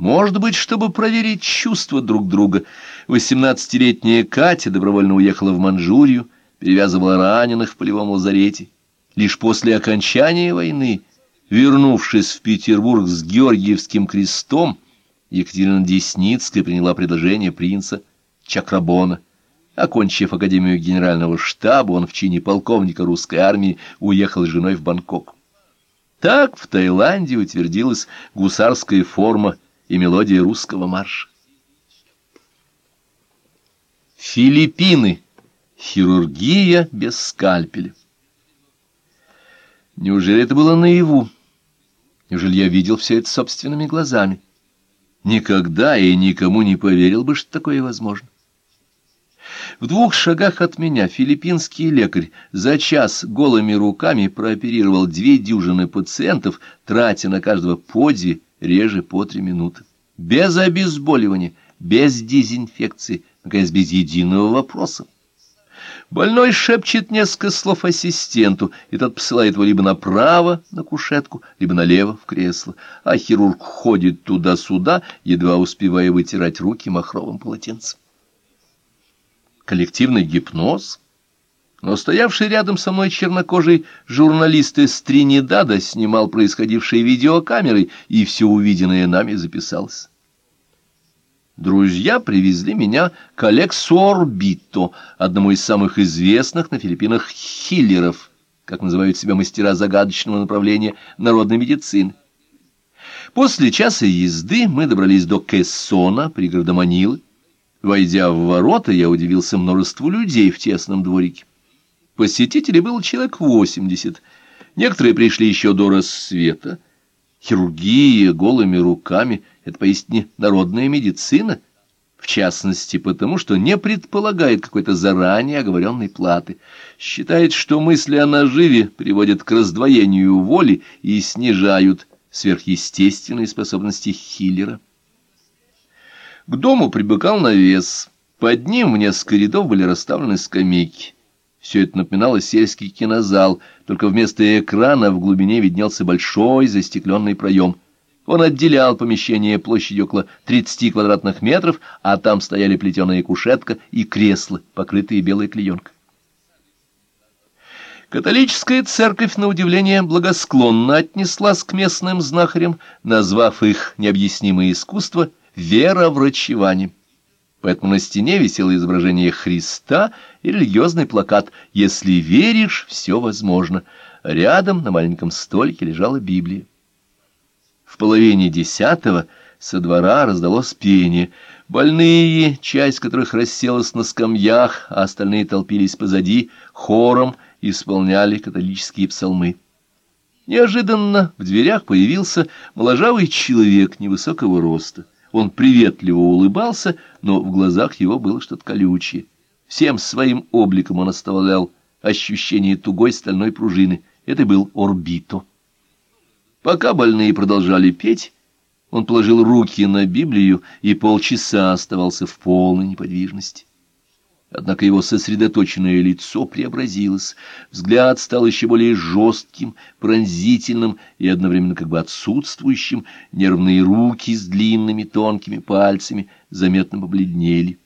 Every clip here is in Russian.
Может быть, чтобы проверить чувства друг друга, восемнадцатилетняя Катя добровольно уехала в Манчжурию, перевязывала раненых в полевом лазарете. Лишь после окончания войны, вернувшись в Петербург с Георгиевским крестом, Екатерина Десницкая приняла предложение принца Чакрабона. Окончив Академию Генерального штаба, он в чине полковника русской армии уехал с женой в Бангкок. Так в Таиланде утвердилась гусарская форма и мелодия русского марша. Филиппины. Хирургия без скальпеля. Неужели это было наяву? Неужели я видел все это собственными глазами? Никогда и никому не поверил бы, что такое возможно. В двух шагах от меня филиппинский лекарь за час голыми руками прооперировал две дюжины пациентов, тратя на каждого по две, реже по три минуты. Без обезболивания, без дезинфекции, наконец, без единого вопроса. Больной шепчет несколько слов ассистенту, и тот посылает его либо направо на кушетку, либо налево в кресло, а хирург ходит туда-сюда, едва успевая вытирать руки махровым полотенцем коллективный гипноз. Но стоявший рядом со мной чернокожий журналист из Тринидада снимал происходившее видеокамерой, и все увиденное нами записалось. Друзья привезли меня к Алексу Орбито, одному из самых известных на Филиппинах хиллеров, как называют себя мастера загадочного направления народной медицины. После часа езды мы добрались до Кессона, пригорода Манилы, Войдя в ворота, я удивился множеству людей в тесном дворике. Посетителей было человек восемьдесят. Некоторые пришли еще до рассвета. Хирургия голыми руками — это поистине народная медицина, в частности потому, что не предполагает какой-то заранее оговоренной платы. Считает, что мысли о наживе приводят к раздвоению воли и снижают сверхъестественные способности хиллера. К дому прибыкал навес. Под ним в несколько рядов были расставлены скамейки. Все это напоминало сельский кинозал, только вместо экрана в глубине виднелся большой застекленный проем. Он отделял помещение площадью около 30 квадратных метров, а там стояли плетеная кушетка и кресла, покрытые белой клеенкой. Католическая церковь, на удивление, благосклонно отнеслась к местным знахарям, назвав их необъяснимое искусство вера врачевание. Поэтому на стене висело изображение Христа и религиозный плакат «Если веришь, все возможно». Рядом на маленьком столике лежала Библия. В половине десятого со двора раздалось пение. Больные, часть которых расселась на скамьях, а остальные толпились позади, хором исполняли католические псалмы. Неожиданно в дверях появился моложавый человек невысокого роста. Он приветливо улыбался, но в глазах его было что-то колючее. Всем своим обликом он оставлял ощущение тугой стальной пружины. Это был Орбито. Пока больные продолжали петь, он положил руки на Библию и полчаса оставался в полной неподвижности. Однако его сосредоточенное лицо преобразилось, взгляд стал еще более жестким, пронзительным и одновременно как бы отсутствующим, нервные руки с длинными тонкими пальцами заметно побледнели.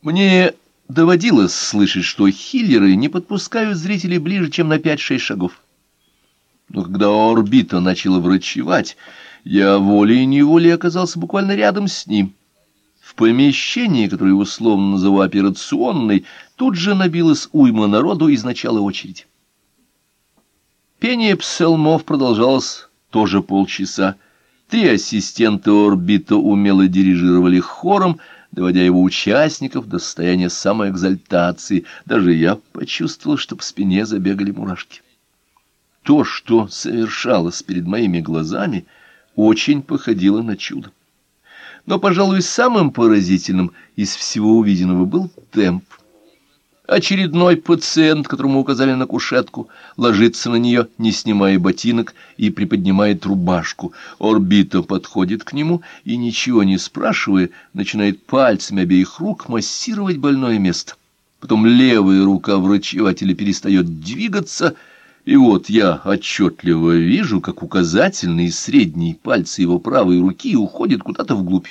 Мне доводилось слышать, что хиллеры не подпускают зрителей ближе, чем на пять-шесть шагов. Но когда орбита начала врачевать, я волей-неволей оказался буквально рядом с ним — в помещении, которое условно назову операционной, тут же набилась уйма народу из начала очереди. Пение псалмов продолжалось тоже полчаса. Три ассистента орбита умело дирижировали хором, доводя его участников до состояния самоэкзальтации. Даже я почувствовал, что по спине забегали мурашки. То, что совершалось перед моими глазами, очень походило на чудо. Но, пожалуй, самым поразительным из всего увиденного был темп. Очередной пациент, которому указали на кушетку, ложится на нее, не снимая ботинок, и приподнимает рубашку. Орбита подходит к нему и, ничего не спрашивая, начинает пальцами обеих рук массировать больное место. Потом левая рука врачевателя перестает двигаться, И вот я отчетливо вижу, как указательный и средний пальцы его правой руки уходят куда-то вглубь.